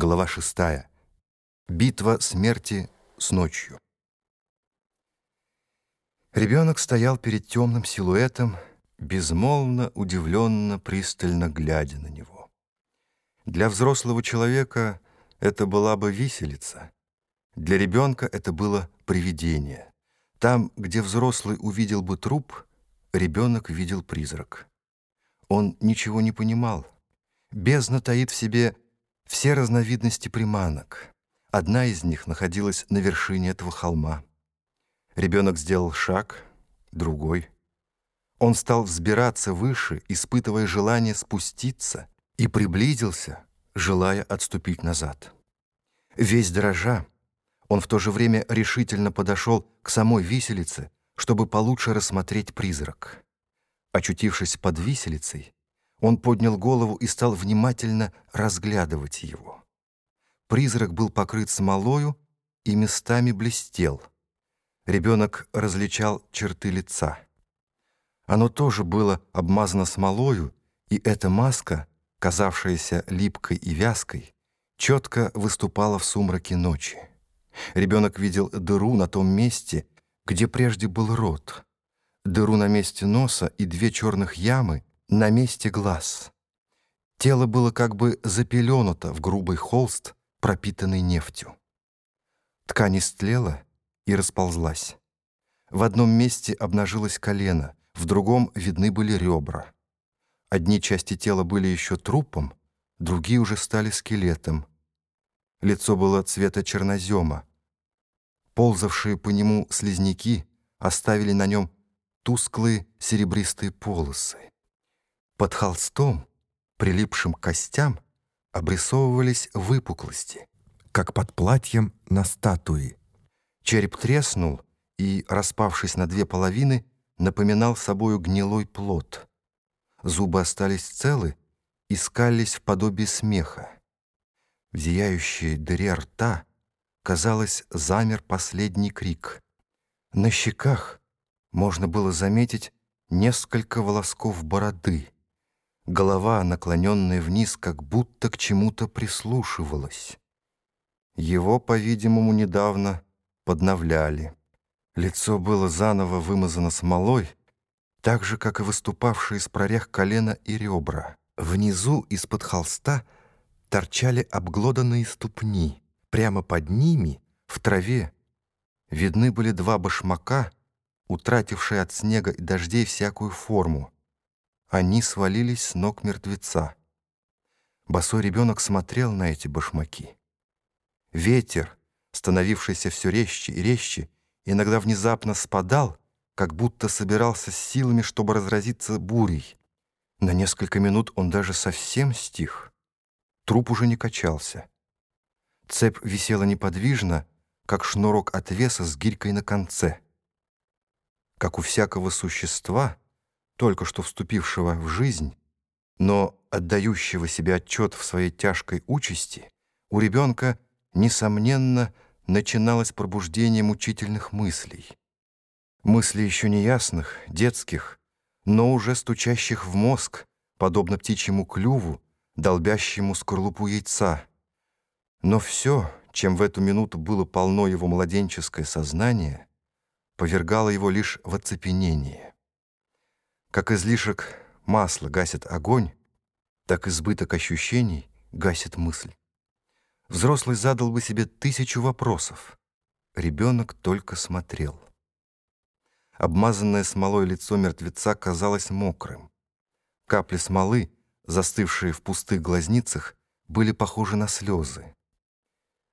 Глава шестая. Битва смерти с ночью. Ребенок стоял перед темным силуэтом, безмолвно, удивленно, пристально глядя на него. Для взрослого человека это была бы виселица. Для ребенка это было привидение. Там, где взрослый увидел бы труп, ребенок видел призрак. Он ничего не понимал. Бездна таит в себе все разновидности приманок. Одна из них находилась на вершине этого холма. Ребенок сделал шаг, другой. Он стал взбираться выше, испытывая желание спуститься, и приблизился, желая отступить назад. Весь дрожа, он в то же время решительно подошел к самой виселице, чтобы получше рассмотреть призрак. Очутившись под виселицей, он поднял голову и стал внимательно разглядывать его. Призрак был покрыт смолою и местами блестел. Ребенок различал черты лица. Оно тоже было обмазано смолою, и эта маска, казавшаяся липкой и вязкой, четко выступала в сумраке ночи. Ребенок видел дыру на том месте, где прежде был рот, дыру на месте носа и две черных ямы на месте глаз. Тело было как бы запеленуто в грубый холст, пропитанный нефтью. Ткань истлела и расползлась. В одном месте обнажилось колено, в другом видны были ребра. Одни части тела были еще трупом, другие уже стали скелетом. Лицо было цвета чернозема. Ползавшие по нему слизняки оставили на нем тусклые серебристые полосы. Под холстом, прилипшим к костям, обрисовывались выпуклости, как под платьем на статуе. Череп треснул и, распавшись на две половины, напоминал собою гнилой плод. Зубы остались целы и скались в подобие смеха. В зияющей дыре рта, казалось, замер последний крик. На щеках можно было заметить несколько волосков бороды — Голова, наклоненная вниз, как будто к чему-то прислушивалась. Его, по-видимому, недавно подновляли. Лицо было заново вымазано смолой, так же, как и выступавшие из прорех колена и ребра. Внизу, из-под холста, торчали обглоданные ступни. Прямо под ними, в траве, видны были два башмака, утратившие от снега и дождей всякую форму. Они свалились с ног мертвеца. Босой ребенок смотрел на эти башмаки. Ветер, становившийся все резче и резче, иногда внезапно спадал, как будто собирался с силами, чтобы разразиться бурей. На несколько минут он даже совсем стих. Труп уже не качался. Цепь висела неподвижно, как шнурок от веса с гирькой на конце. Как у всякого существа — только что вступившего в жизнь, но отдающего себе отчет в своей тяжкой участи, у ребенка, несомненно, начиналось пробуждение мучительных мыслей. Мыслей еще неясных, детских, но уже стучащих в мозг, подобно птичьему клюву, долбящему скорлупу яйца. Но все, чем в эту минуту было полно его младенческое сознание, повергало его лишь в оцепенение. Как излишек масла гасит огонь, так избыток ощущений гасит мысль. Взрослый задал бы себе тысячу вопросов. Ребенок только смотрел. Обмазанное смолой лицо мертвеца казалось мокрым. Капли смолы, застывшие в пустых глазницах, были похожи на слезы.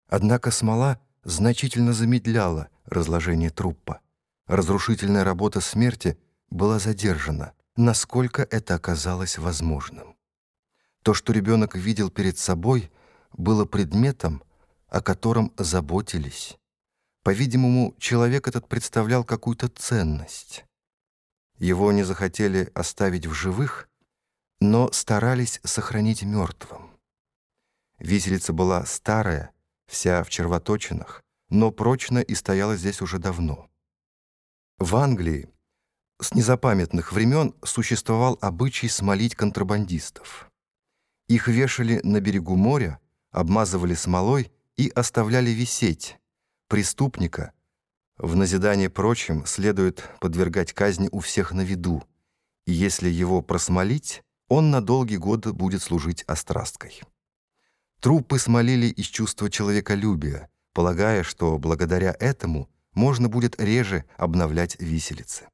Однако смола значительно замедляла разложение трупа. Разрушительная работа смерти была задержана, насколько это оказалось возможным. То, что ребенок видел перед собой, было предметом, о котором заботились. По-видимому, человек этот представлял какую-то ценность. Его не захотели оставить в живых, но старались сохранить мертвым. Виселица была старая, вся в червоточинах, но прочно и стояла здесь уже давно. В Англии с незапамятных времен существовал обычай смолить контрабандистов. Их вешали на берегу моря, обмазывали смолой и оставляли висеть. Преступника, в назидание прочим, следует подвергать казни у всех на виду, и если его просмолить, он на долгий год будет служить острасткой. Трупы смолили из чувства человеколюбия, полагая, что благодаря этому можно будет реже обновлять виселицы.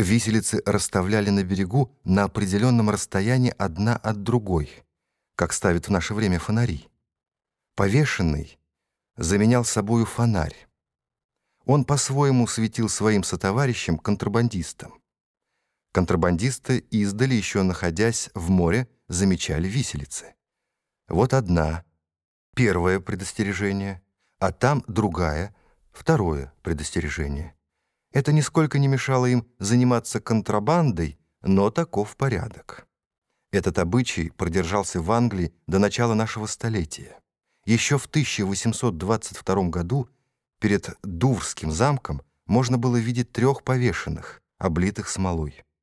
Виселицы расставляли на берегу на определенном расстоянии одна от другой, как ставят в наше время фонари. Повешенный заменял собою фонарь. Он по-своему светил своим сотоварищам контрабандистам. Контрабандисты издали, еще находясь в море, замечали виселицы. Вот одна, первое предостережение, а там другая, второе предостережение. Это нисколько не мешало им заниматься контрабандой, но таков порядок. Этот обычай продержался в Англии до начала нашего столетия. Еще в 1822 году перед Дуврским замком можно было видеть трех повешенных, облитых смолой.